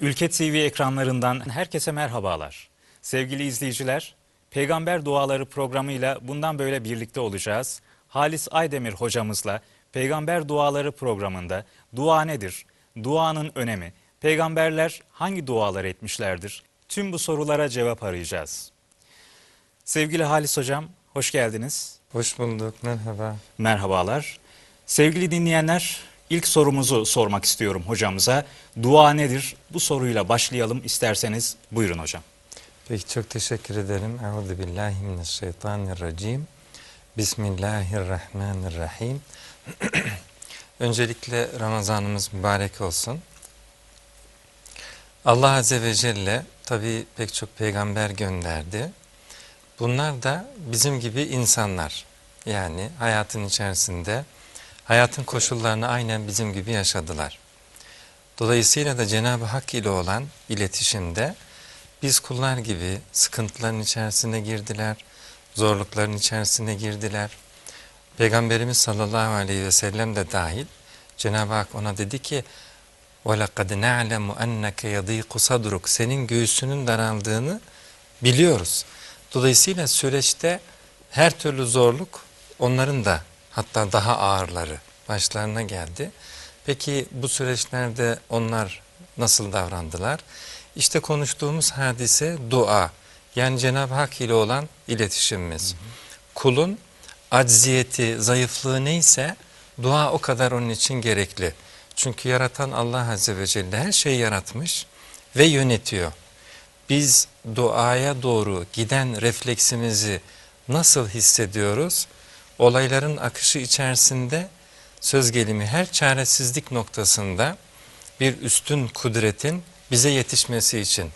Ülke TV ekranlarından herkese merhabalar. Sevgili izleyiciler, Peygamber Duaları programıyla bundan böyle birlikte olacağız. Halis Aydemir hocamızla Peygamber Duaları programında dua nedir? Duanın önemi, peygamberler hangi dualar etmişlerdir? Tüm bu sorulara cevap arayacağız. Sevgili Halis hocam, hoş geldiniz. Hoş bulduk, merhaba. Merhabalar. Sevgili dinleyenler, ilk sorumuzu sormak istiyorum hocamıza. Dua nedir? Bu soruyla başlayalım isterseniz. Buyurun hocam. Peki çok teşekkür ederim. Euzu billahi mineşşeytanirracim. Bismillahirrahmanirrahim. Öncelikle Ramazanımız mübarek olsun. Allah Azze ve Celle tabi pek çok peygamber gönderdi. Bunlar da bizim gibi insanlar. Yani hayatın içerisinde hayatın koşullarını aynen bizim gibi yaşadılar. Dolayısıyla da Cenab-ı Hak ile olan iletişimde biz kullar gibi sıkıntıların içerisine girdiler, zorlukların içerisine girdiler. Peygamberimiz sallallahu aleyhi ve sellem de dahil Cenab-ı Hak ona dedi ki وَلَقَدْ نَعْلَمُ اَنَّكَ يَضِيقُ صَدْرُكَ Senin göğsünün daraldığını biliyoruz. Dolayısıyla süreçte her türlü zorluk onların da hatta daha ağırları başlarına geldi. Peki bu süreçlerde onlar nasıl davrandılar? İşte konuştuğumuz hadise dua. Yani Cenab-ı Hak ile olan iletişimimiz. Hı hı. Kulun acziyeti, zayıflığı neyse dua o kadar onun için gerekli. Çünkü yaratan Allah Azze ve Celle her şeyi yaratmış ve yönetiyor. Biz duaya doğru giden refleksimizi nasıl hissediyoruz? Olayların akışı içerisinde söz gelimi her çaresizlik noktasında bir üstün kudretin bize yetişmesi için.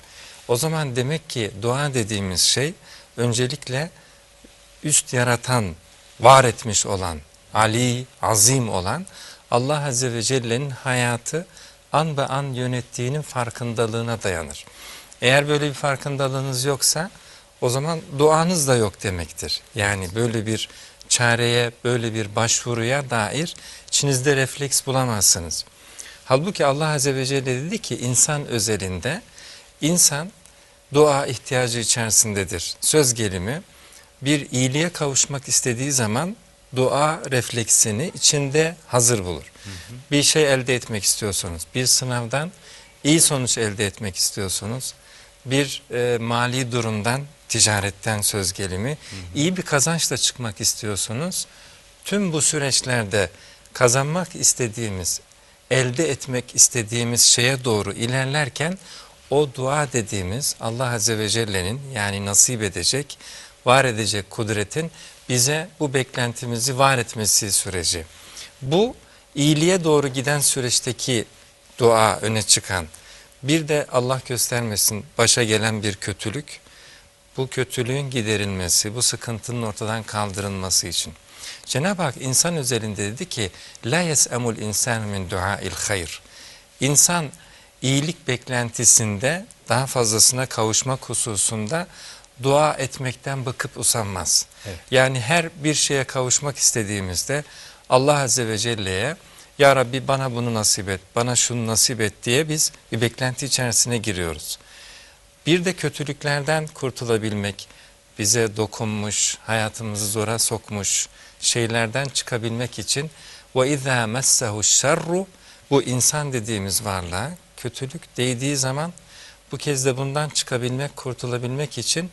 O zaman demek ki dua dediğimiz şey öncelikle üst yaratan, var etmiş olan, Ali, azim olan Allah Azze ve Celle'nin hayatı an be an yönettiğinin farkındalığına dayanır. Eğer böyle bir farkındalığınız yoksa o zaman duanız da yok demektir. Yani böyle bir çareye, böyle bir başvuruya dair içinizde refleks bulamazsınız. Halbuki Allah Azze ve Celle dedi ki insan özelinde insan dua ihtiyacı içerisindedir. Söz gelimi bir iyiliğe kavuşmak istediği zaman dua refleksini içinde hazır bulur. Hı hı. Bir şey elde etmek istiyorsunuz, bir sınavdan iyi sonuç elde etmek istiyorsunuz, bir e, mali durumdan, ticaretten söz gelimi, hı hı. iyi bir kazançla çıkmak istiyorsunuz. Tüm bu süreçlerde kazanmak istediğimiz, elde etmek istediğimiz şeye doğru ilerlerken o dua dediğimiz Allah Azze ve Celle'nin yani nasip edecek, var edecek kudretin bize bu beklentimizi var etmesi süreci. Bu iyiliğe doğru giden süreçteki dua öne çıkan. Bir de Allah göstermesin başa gelen bir kötülük. Bu kötülüğün giderilmesi, bu sıkıntının ortadan kaldırılması için. Cenab-ı Hak insan özelinde dedi ki la yes'emul insan min duail hayr. İnsan iyilik beklentisinde daha fazlasına kavuşmak hususunda dua etmekten bakıp usanmaz. Evet. Yani her bir şeye kavuşmak istediğimizde Allah Azze ve Celle'ye Ya Rabbi bana bunu nasip et, bana şunu nasip et diye biz bir beklenti içerisine giriyoruz. Bir de kötülüklerden kurtulabilmek, bize dokunmuş, hayatımızı zora sokmuş şeylerden çıkabilmek için وَاِذَا مَسَّهُ الشَّرُّ Bu insan dediğimiz varlığa kötülük değdiği zaman bu kez de bundan çıkabilmek, kurtulabilmek için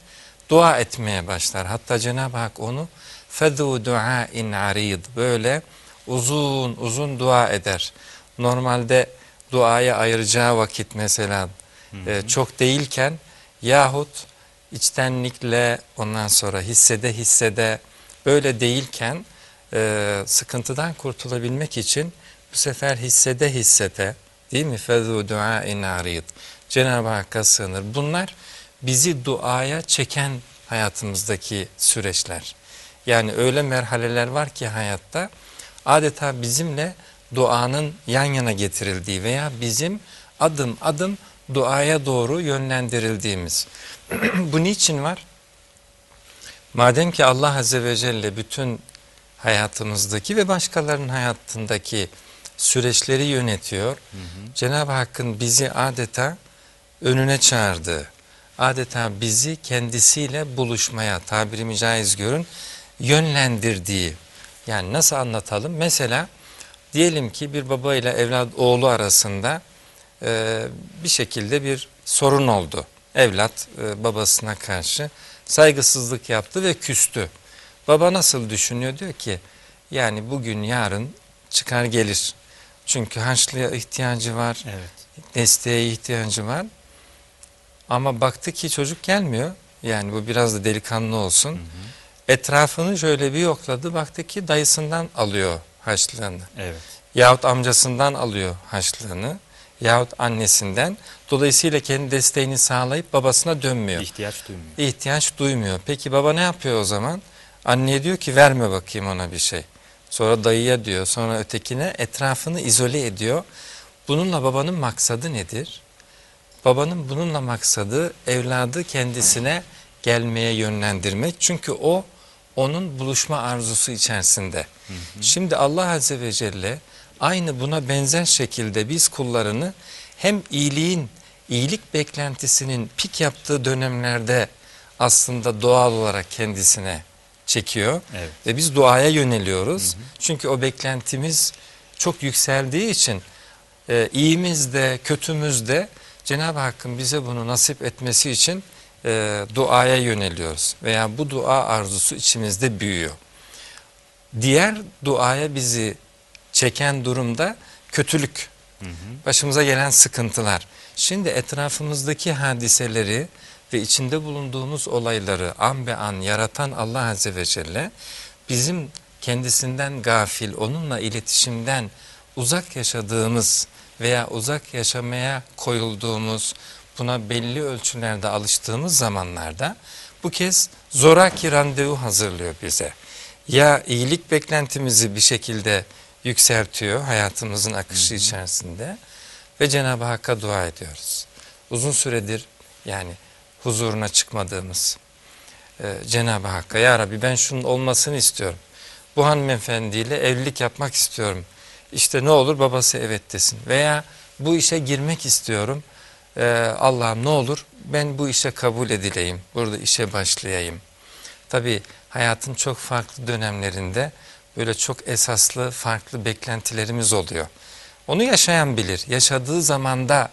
dua etmeye başlar. Hatta Cenab-ı Hak onu فَذُوا دُعَاءٍ عَرِيض Böyle uzun uzun dua eder. Normalde duaya ayıracağı vakit mesela hı hı. e, çok değilken yahut içtenlikle ondan sonra hissede hissede böyle değilken e, sıkıntıdan kurtulabilmek için bu sefer hissede hissede değil mi? Fezu duain arid. Cenab-ı Hakk'a sığınır. Bunlar bizi duaya çeken hayatımızdaki süreçler. Yani öyle merhaleler var ki hayatta adeta bizimle duanın yan yana getirildiği veya bizim adım adım duaya doğru yönlendirildiğimiz. Bu niçin var? Madem ki Allah Azze ve Celle bütün hayatımızdaki ve başkalarının hayatındaki süreçleri yönetiyor. Cenab-ı Hakk'ın bizi adeta önüne çağırdığı, adeta bizi kendisiyle buluşmaya tabirimi caiz görün, yönlendirdiği. Yani nasıl anlatalım? Mesela diyelim ki bir baba ile evlat oğlu arasında e, bir şekilde bir sorun oldu. Evlat e, babasına karşı saygısızlık yaptı ve küstü. Baba nasıl düşünüyor? Diyor ki yani bugün yarın çıkar gelir. Çünkü harçlığa ihtiyacı var, Evet. desteğe ihtiyacı var. Ama baktı ki çocuk gelmiyor. Yani bu biraz da delikanlı olsun. Etrafını şöyle bir yokladı. Baktı ki dayısından alıyor harçlığını. Evet. Yahut amcasından alıyor harçlığını. Yahut annesinden. Dolayısıyla kendi desteğini sağlayıp babasına dönmüyor. İhtiyaç duymuyor. İhtiyaç duymuyor. Peki baba ne yapıyor o zaman? Anneye diyor ki verme bakayım ona bir şey. Sonra dayıya diyor, sonra ötekine etrafını izole ediyor. Bununla babanın maksadı nedir? Babanın bununla maksadı evladı kendisine gelmeye yönlendirmek. Çünkü o onun buluşma arzusu içerisinde. Şimdi Allah Azze ve Celle aynı buna benzer şekilde biz kullarını hem iyiliğin, iyilik beklentisinin pik yaptığı dönemlerde aslında doğal olarak kendisine çekiyor. Evet. Ve biz duaya yöneliyoruz. Çünkü o beklentimiz çok yükseldiği için e, iyimiz de kötümüz de Cenab-ı Hakk'ın bize bunu nasip etmesi için e, duaya yöneliyoruz. Veya bu dua arzusu içimizde büyüyor. Diğer duaya bizi çeken durumda kötülük. Başımıza gelen sıkıntılar. Şimdi etrafımızdaki hadiseleri ve içinde bulunduğumuz olayları an be an yaratan Allah Azze ve Celle bizim kendisinden gafil, onunla iletişimden uzak yaşadığımız veya uzak yaşamaya koyulduğumuz, buna belli ölçülerde alıştığımız zamanlarda bu kez zoraki randevu hazırlıyor bize. Ya iyilik beklentimizi bir şekilde yükseltiyor hayatımızın akışı içerisinde ve Cenab-ı Hakk'a dua ediyoruz. Uzun süredir yani huzuruna çıkmadığımız e, Cenab-ı Hakk'a ya Rabbi ben şunun olmasını istiyorum. Bu hanımefendiyle evlilik yapmak istiyorum. İşte ne olur babası evet desin. Veya bu işe girmek istiyorum. E, Allah'ım ne olur ben bu işe kabul edileyim. Burada işe başlayayım. Tabi hayatın çok farklı dönemlerinde böyle çok esaslı farklı beklentilerimiz oluyor. Onu yaşayan bilir. Yaşadığı zamanda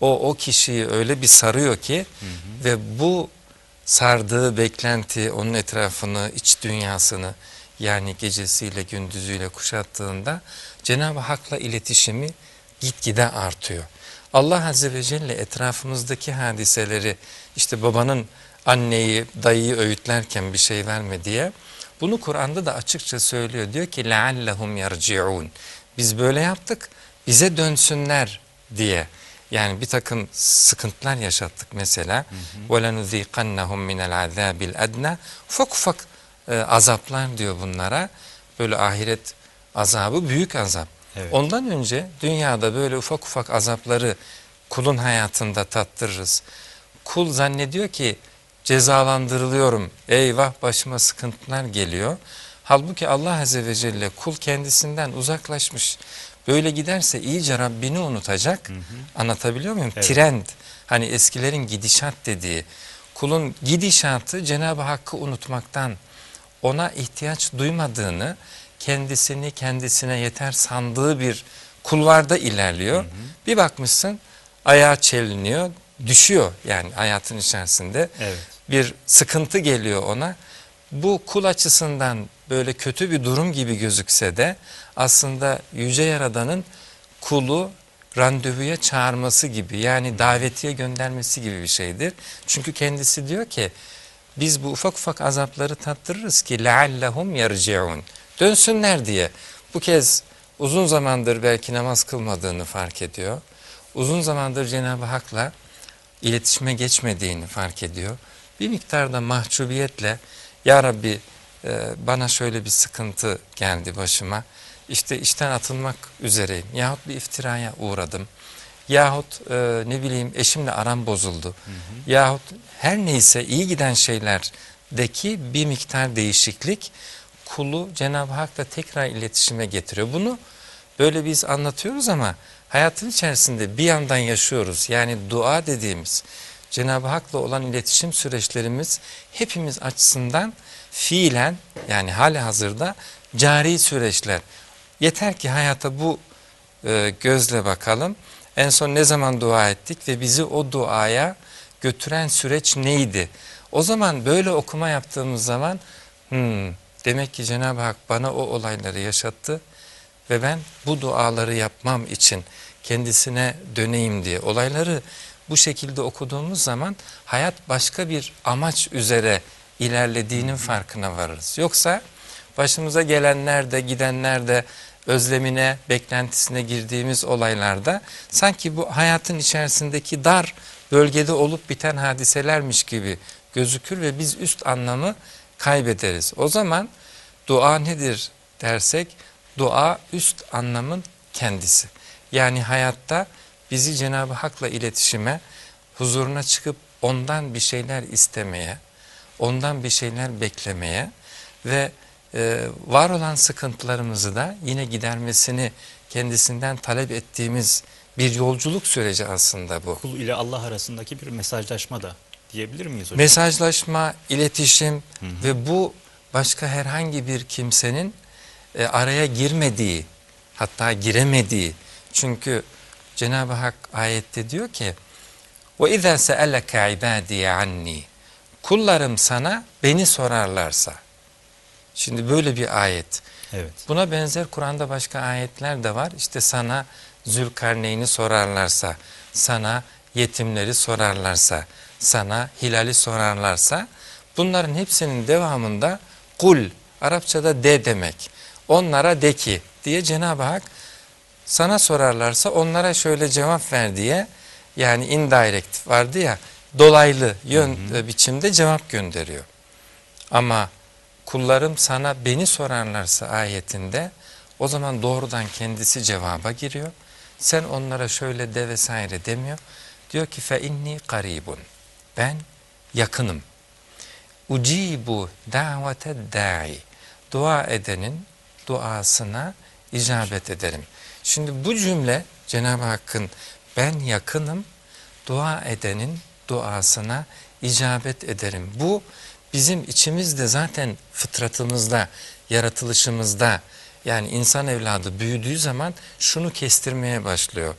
o o kişiyi öyle bir sarıyor ki ve bu sardığı beklenti onun etrafını, iç dünyasını yani gecesiyle gündüzüyle kuşattığında Cenab-ı Hak'la iletişimi gitgide artıyor. Allah Azze ve Celle etrafımızdaki hadiseleri işte babanın anneyi, dayıyı öğütlerken bir şey verme diye bunu Kur'an'da da açıkça söylüyor. Diyor ki لَعَلَّهُمْ يَرْجِعُونَ Biz böyle yaptık, bize dönsünler diye. Yani bir takım sıkıntılar yaşattık mesela. وَلَنُذ۪يقَنَّهُمْ مِنَ الْعَذَابِ الْاَدْنَى Ufak ufak e, azaplar diyor bunlara. Böyle ahiret azabı büyük azap. Evet. Ondan önce dünyada böyle ufak ufak azapları kulun hayatında tattırırız. Kul zannediyor ki cezalandırılıyorum. Eyvah başıma sıkıntılar geliyor. Halbuki Allah Azze ve Celle kul kendisinden uzaklaşmış. Böyle giderse iyice Rabbini unutacak. Anlatabiliyor muyum? Evet. Trend. Hani eskilerin gidişat dediği. Kulun gidişatı Cenab-ı Hakk'ı unutmaktan, ona ihtiyaç duymadığını, kendisini kendisine yeter sandığı bir kulvarda ilerliyor. Bir bakmışsın ayağı çeliniyor, düşüyor yani hayatın içerisinde. Evet. Bir sıkıntı geliyor ona. Bu kul açısından böyle kötü bir durum gibi gözükse de aslında Yüce Yaradan'ın kulu randevuya çağırması gibi yani davetiye göndermesi gibi bir şeydir. Çünkü kendisi diyor ki biz bu ufak ufak azapları tattırırız ki leallehum yerciun. Dönsünler diye. Bu kez uzun zamandır belki namaz kılmadığını fark ediyor. Uzun zamandır Cenab-ı Hak'la iletişime geçmediğini fark ediyor. Bir miktarda mahcubiyetle ya Rabbi e, bana şöyle bir sıkıntı geldi başıma. İşte işten atılmak üzereyim. Yahut bir iftiraya uğradım. Yahut e, ne bileyim eşimle aram bozuldu. Yahut her neyse iyi giden şeylerdeki bir miktar değişiklik kulu Cenab-ı Hak'la tekrar iletişime getiriyor. Bunu böyle biz anlatıyoruz ama hayatın içerisinde bir yandan yaşıyoruz. Yani dua dediğimiz Cenab-ı Hak'la olan iletişim süreçlerimiz hepimiz açısından fiilen yani hali hazırda cari süreçler. Yeter ki hayata bu e, gözle bakalım. En son ne zaman dua ettik ve bizi o duaya götüren süreç neydi? O zaman böyle okuma yaptığımız zaman hmm, demek ki Cenab-ı Hak bana o olayları yaşattı ve ben bu duaları yapmam için kendisine döneyim diye olayları bu şekilde okuduğumuz zaman hayat başka bir amaç üzere ilerlediğinin farkına varırız. Yoksa başımıza gelenler de gidenler de özlemine, beklentisine girdiğimiz olaylarda sanki bu hayatın içerisindeki dar bölgede olup biten hadiselermiş gibi gözükür ve biz üst anlamı kaybederiz. O zaman dua nedir dersek dua üst anlamın kendisi. Yani hayatta bizi Cenab-ı Hak'la iletişime, huzuruna çıkıp ondan bir şeyler istemeye, ondan bir şeyler beklemeye ve e, var olan sıkıntılarımızı da yine gidermesini kendisinden talep ettiğimiz bir yolculuk süreci aslında bu. Kul ile Allah arasındaki bir mesajlaşma da diyebilir miyiz hocam? Mesajlaşma, iletişim ve bu başka herhangi bir kimsenin e, araya girmediği, hatta giremediği. Çünkü Cenab-ı Hak ayette diyor ki وَاِذَا سَأَلَكَ عِبَادِيَ عَنِّي Kullarım sana beni sorarlarsa. Şimdi böyle bir ayet. Evet. Buna benzer Kur'an'da başka ayetler de var. İşte sana Zülkarneyn'i sorarlarsa, sana yetimleri sorarlarsa, sana hilali sorarlarsa bunların hepsinin devamında kul, Arapçada de demek. Onlara de ki diye Cenab-ı Hak sana sorarlarsa onlara şöyle cevap ver diye yani indirect vardı ya dolaylı yön Hı hı. biçimde cevap gönderiyor. Ama kullarım sana beni sorarlarsa ayetinde o zaman doğrudan kendisi cevaba giriyor. Sen onlara şöyle de vesaire demiyor. Diyor ki fe inni karibun. Ben yakınım. Ucibu davete da'i. Dua edenin duasına icabet ederim. Şimdi bu cümle Cenab-ı Hakk'ın ben yakınım dua edenin duasına icabet ederim. Bu bizim içimizde zaten fıtratımızda, yaratılışımızda yani insan evladı büyüdüğü zaman şunu kestirmeye başlıyor.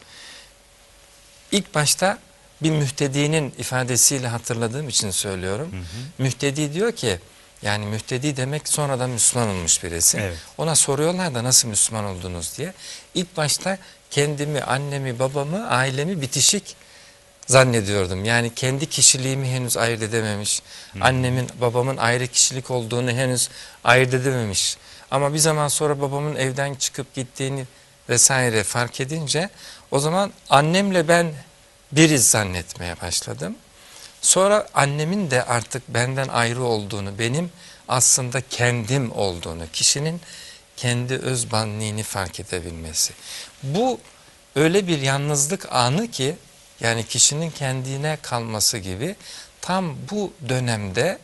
İlk başta bir mühtedinin ifadesiyle hatırladığım için söylüyorum. Hı hı. Mühtedi diyor ki yani mühtedi demek sonradan Müslüman olmuş birisi. Evet. Ona soruyorlar da nasıl Müslüman oldunuz diye. İlk başta kendimi, annemi, babamı, ailemi bitişik zannediyordum. Yani kendi kişiliğimi henüz ayırt edememiş. Annemin, babamın ayrı kişilik olduğunu henüz ayırt edememiş. Ama bir zaman sonra babamın evden çıkıp gittiğini vesaire fark edince o zaman annemle ben biriz zannetmeye başladım. Sonra annemin de artık benden ayrı olduğunu, benim aslında kendim olduğunu, kişinin kendi öz benliğini fark edebilmesi. Bu öyle bir yalnızlık anı ki yani kişinin kendine kalması gibi tam bu dönemde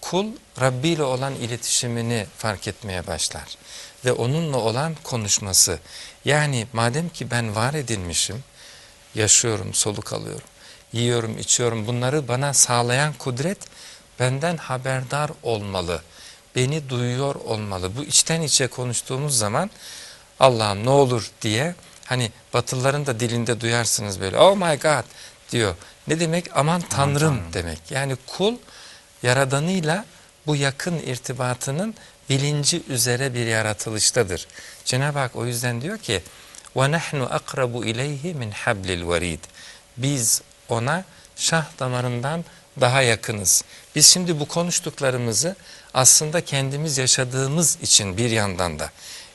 kul Rabbi ile olan iletişimini fark etmeye başlar. Ve onunla olan konuşması. Yani madem ki ben var edilmişim, yaşıyorum, soluk alıyorum, yiyorum, içiyorum bunları bana sağlayan kudret benden haberdar olmalı. Beni duyuyor olmalı. Bu içten içe konuştuğumuz zaman Allah'ım ne olur diye hani Batılıların da dilinde duyarsınız böyle oh my god diyor. Ne demek? Aman Tanrım, Tanrım. demek. Yani kul yaradanıyla bu yakın irtibatının bilinci üzere bir yaratılıştadır. Cenab-ı Hak o yüzden diyor ki وَنَحْنُ أَقْرَبُ اِلَيْهِ مِنْ حَبْلِ الْوَرِيدِ Biz ona şah damarından daha yakınız. Biz şimdi bu konuştuklarımızı aslında kendimiz yaşadığımız için bir yandan da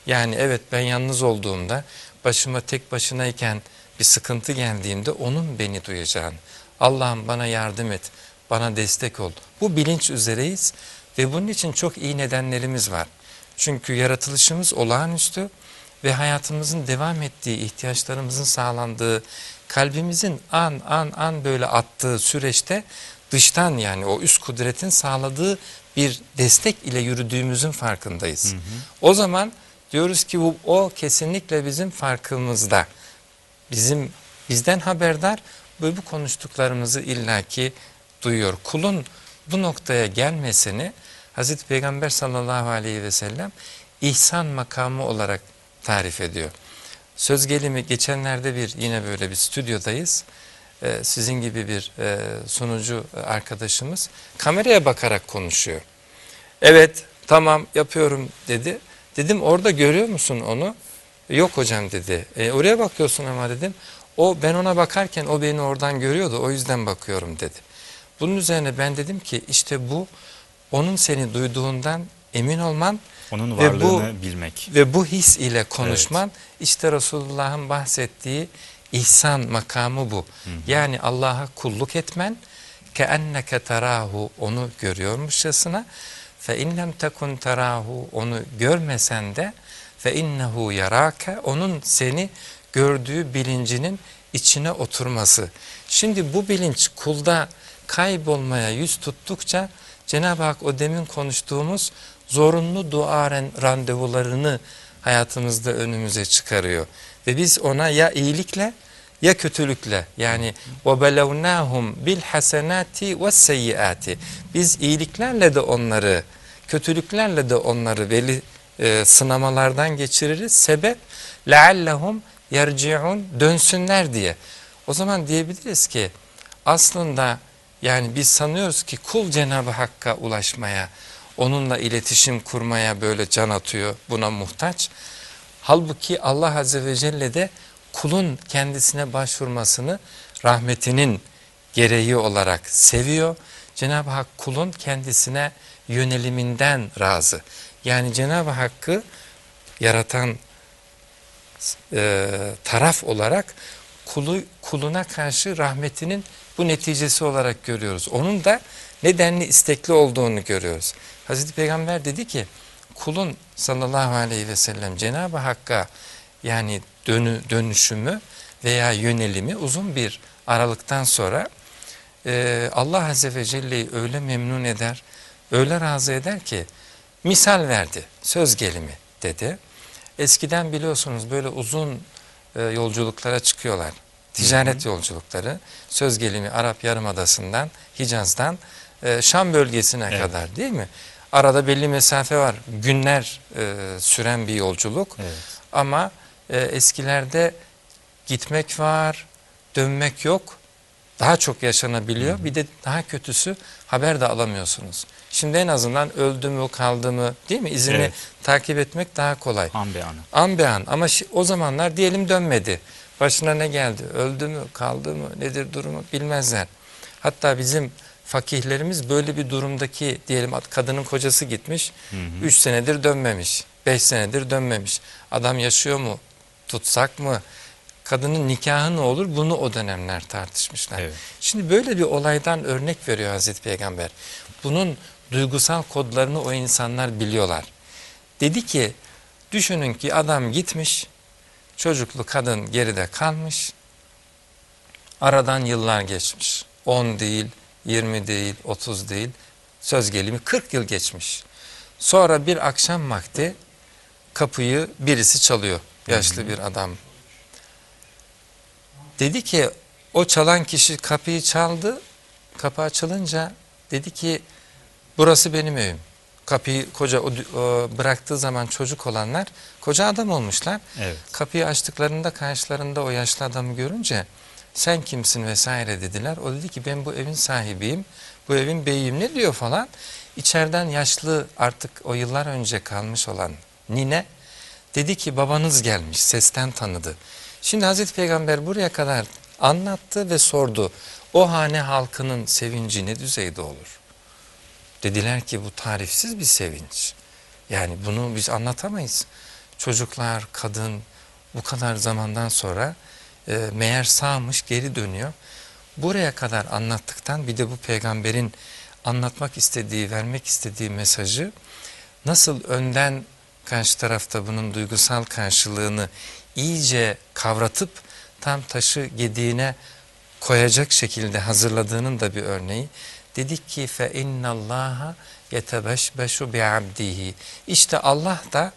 yani evet ben yalnız olduğumda başıma tek başınayken bir sıkıntı geldiğinde onun beni duyacağını Allah'ım bana yardım et, bana destek ol. Bu bilinç üzereyiz ve bunun için çok iyi nedenlerimiz var. Çünkü yaratılışımız olağanüstü ve hayatımızın devam ettiği, ihtiyaçlarımızın sağlandığı, kalbimizin an an an böyle attığı süreçte dıştan yani o üst kudretin sağladığı bir destek ile yürüdüğümüzün farkındayız. Hı hı. O zaman diyoruz ki bu o kesinlikle bizim farkımızda. bizim bizden haberdar ve bu konuştuklarımızı illaki duyuyor. Kulun bu noktaya gelmesini Hazreti Peygamber sallallahu aleyhi ve sellem ihsan makamı olarak tarif ediyor. Söz gelimi geçenlerde bir yine böyle bir stüdyodayız. Ee, sizin gibi bir e, sunucu arkadaşımız kameraya bakarak konuşuyor. Evet tamam yapıyorum dedi. Dedim orada görüyor musun onu? Yok hocam dedi. E, oraya bakıyorsun ama dedim. O ben ona bakarken o beni oradan görüyordu o yüzden bakıyorum dedi. Bunun üzerine ben dedim ki işte bu onun seni duyduğundan emin olman Onun Ve bu- varlığını bilmek. ve bu his ile konuşman işte Resulullah'ın bahsettiği ihsan makamı bu. Yani Allah'a kulluk etmen ke enneke terahu onu görüyormuşçasına fe inlem tekun terahu onu görmesen de fe innehu yarake onun seni gördüğü bilincinin içine oturması. Şimdi bu bilinç kulda kaybolmaya yüz tuttukça Cenab-ı Hak o demin konuştuğumuz zorunlu dua ren- randevularını hayatımızda önümüze çıkarıyor. Ve biz ona ya iyilikle ya kötülükle yani وَبَلَوْنَاهُمْ بِالْحَسَنَاتِ وَالسَّيِّئَاتِ Biz iyiliklerle de onları, kötülüklerle de onları veli e, sınamalardan geçiririz. Sebep لَعَلَّهُمْ يَرْجِعُونَ dönsünler diye. O zaman diyebiliriz ki aslında yani biz sanıyoruz ki kul Cenab-ı Hakk'a ulaşmaya, onunla iletişim kurmaya böyle can atıyor, buna muhtaç. Halbuki Allah Azze ve Celle de kulun kendisine başvurmasını rahmetinin gereği olarak seviyor. Cenab-ı Hak kulun kendisine yöneliminden razı. Yani Cenab-ı Hakk'ı yaratan e, taraf olarak kulu, kuluna karşı rahmetinin bu neticesi olarak görüyoruz. Onun da nedenli istekli olduğunu görüyoruz. Hazreti Peygamber dedi ki kulun sallallahu aleyhi ve sellem Cenab-ı Hakk'a yani dönü, dönüşümü veya yönelimi uzun bir aralıktan sonra e, Allah Azze ve Celle'yi öyle memnun eder, öyle razı eder ki misal verdi, söz gelimi dedi. Eskiden biliyorsunuz böyle uzun e, yolculuklara çıkıyorlar. Ticaret yolculukları, söz gelimi Arap Yarımadası'ndan, Hicaz'dan e, Şam bölgesine Evet. kadar değil mi? Arada belli mesafe var. Günler e, süren bir yolculuk. Evet. Ama e, eskilerde gitmek var, dönmek yok. Daha çok yaşanabiliyor. Bir de daha kötüsü haber de alamıyorsunuz. Şimdi en azından öldü mü kaldı mı değil mi? İzini Evet. takip etmek daha kolay. An be anı. An be an ama o zamanlar diyelim dönmedi. Başına ne geldi? Öldü mü? Kaldı mı? Nedir durumu? Bilmezler. Hatta bizim fakihlerimiz böyle bir durumdaki diyelim ad- kadının kocası gitmiş. 3 senedir dönmemiş. 5 senedir dönmemiş. Adam yaşıyor mu? Tutsak mı? Kadının nikahı ne olur? Bunu o dönemler tartışmışlar. Evet. Şimdi böyle bir olaydan örnek veriyor Hazreti Peygamber. Bunun duygusal kodlarını o insanlar biliyorlar. Dedi ki düşünün ki adam gitmiş, çocuklu kadın geride kalmış, aradan yıllar geçmiş. 10 değil, 20 değil, 30 değil, söz gelimi 40 yıl geçmiş. Sonra bir akşam vakti kapıyı birisi çalıyor, yaşlı bir adam. Dedi ki o çalan kişi kapıyı çaldı, kapı açılınca dedi ki burası benim evim. Kapıyı koca o, o bıraktığı zaman çocuk olanlar koca adam olmuşlar. Evet. Kapıyı açtıklarında karşılarında o yaşlı adamı görünce sen kimsin vesaire dediler. O dedi ki ben bu evin sahibiyim, bu evin beyiyim ne diyor falan. İçeriden yaşlı artık o yıllar önce kalmış olan nine dedi ki babanız gelmiş sesten tanıdı. Şimdi Hazreti Peygamber buraya kadar anlattı ve sordu. O hane halkının sevinci ne düzeyde olur? Dediler ki bu tarifsiz bir sevinç. Yani bunu biz anlatamayız. Çocuklar, kadın bu kadar zamandan sonra e, meğer sağmış geri dönüyor. Buraya kadar anlattıktan bir de bu peygamberin anlatmak istediği, vermek istediği mesajı nasıl önden karşı tarafta bunun duygusal karşılığını iyice kavratıp tam taşı gediğine koyacak şekilde hazırladığının da bir örneği. Dedik ki fe innallaha yetebeşbeşu bi abdihi. İşte Allah da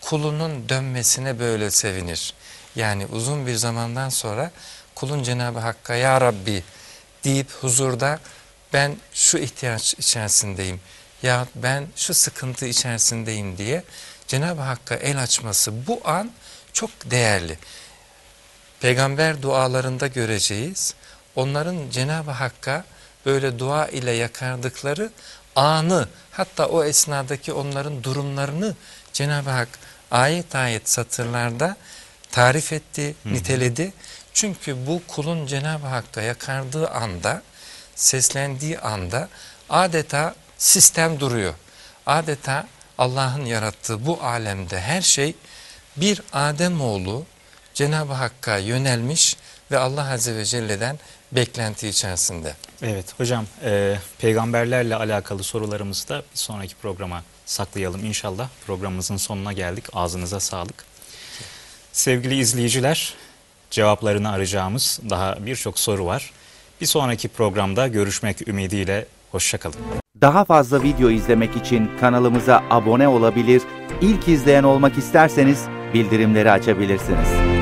kulunun dönmesine böyle sevinir. Yani uzun bir zamandan sonra kulun Cenab-ı Hakk'a Ya Rabbi deyip huzurda ben şu ihtiyaç içerisindeyim ya ben şu sıkıntı içerisindeyim diye Cenab-ı Hakk'a el açması bu an çok değerli. Peygamber dualarında göreceğiz. Onların Cenab-ı Hakk'a böyle dua ile yakardıkları anı hatta o esnadaki onların durumlarını Cenab-ı Hak ayet ayet satırlarda tarif etti, niteledi. Çünkü bu kulun Cenab-ı Hakk'a yakardığı anda, seslendiği anda adeta sistem duruyor. Adeta Allah'ın yarattığı bu alemde her şey bir Ademoğlu Cenab-ı Hakk'a yönelmiş ve Allah Azze ve Celle'den beklenti içerisinde. Evet hocam e, peygamberlerle alakalı sorularımızı da bir sonraki programa saklayalım inşallah. Programımızın sonuna geldik. Ağzınıza sağlık. Sevgili izleyiciler cevaplarını arayacağımız daha birçok soru var. Bir sonraki programda görüşmek ümidiyle hoşçakalın. Daha fazla video izlemek için kanalımıza abone olabilir, ilk izleyen olmak isterseniz bildirimleri açabilirsiniz.